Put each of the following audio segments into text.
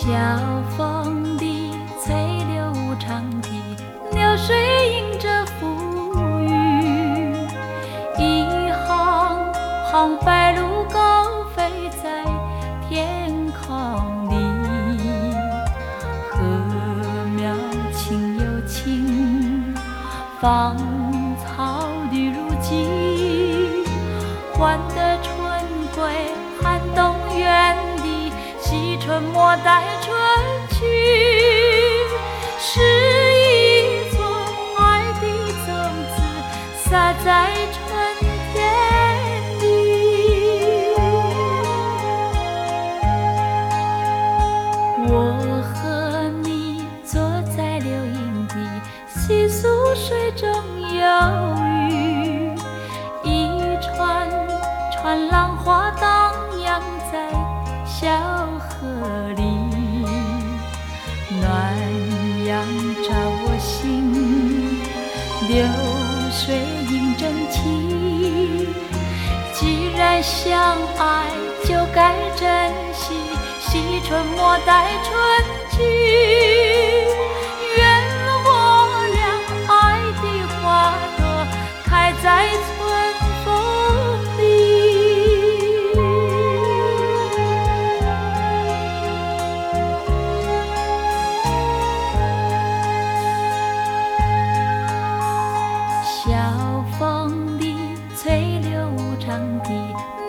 小风的吹柳长堤，流水迎着浮云，一行行白鹭高飞在天空里，禾苗青又青，芳草绿如锦，换得春归，惜春莫待春去，是一撮爱的种子撒在春天里。我和你坐在柳荫底，细数水中游鱼，一串串浪花荡心，流水映真情。既然相爱，就该珍惜，惜春莫待春去。长堤，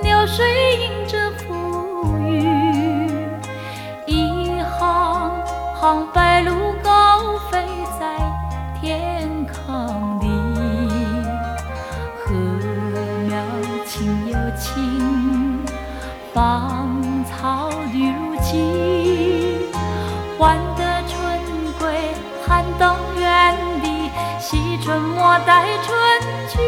流水映着浮云，一行行白鹭高飞在天空里，禾苗青又青，芳草绿如锦，换得春归寒冬远离，惜春莫待春去，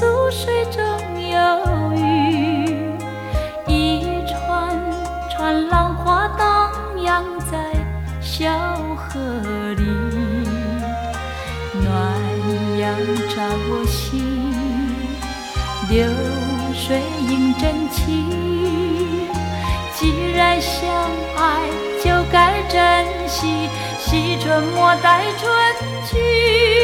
细数水中游鱼，一串串浪花荡漾在小河里，暖阳照我心，流水映真情。既然相爱，就该珍惜，惜春莫待春去。